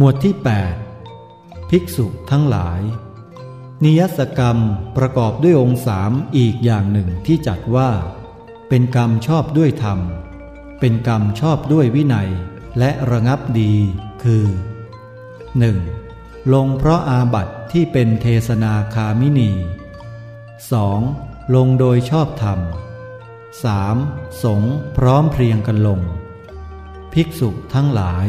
หมวดที่ 8 ภิกษุทั้งหลาย นิยสกรรมประกอบด้วยองค์สามอีกอย่างหนึ่งที่จัดว่า เป็นกรรมชอบด้วยธรรม เป็นกรรมชอบด้วยวินัย และระงับดีคือ 1. ลงเพราะอาบัติที่เป็นเทศนาคามินี 2. ลงโดยชอบธรรม 3. สงพร้อมเพรียงกันลง ภิกษุทั้งหลาย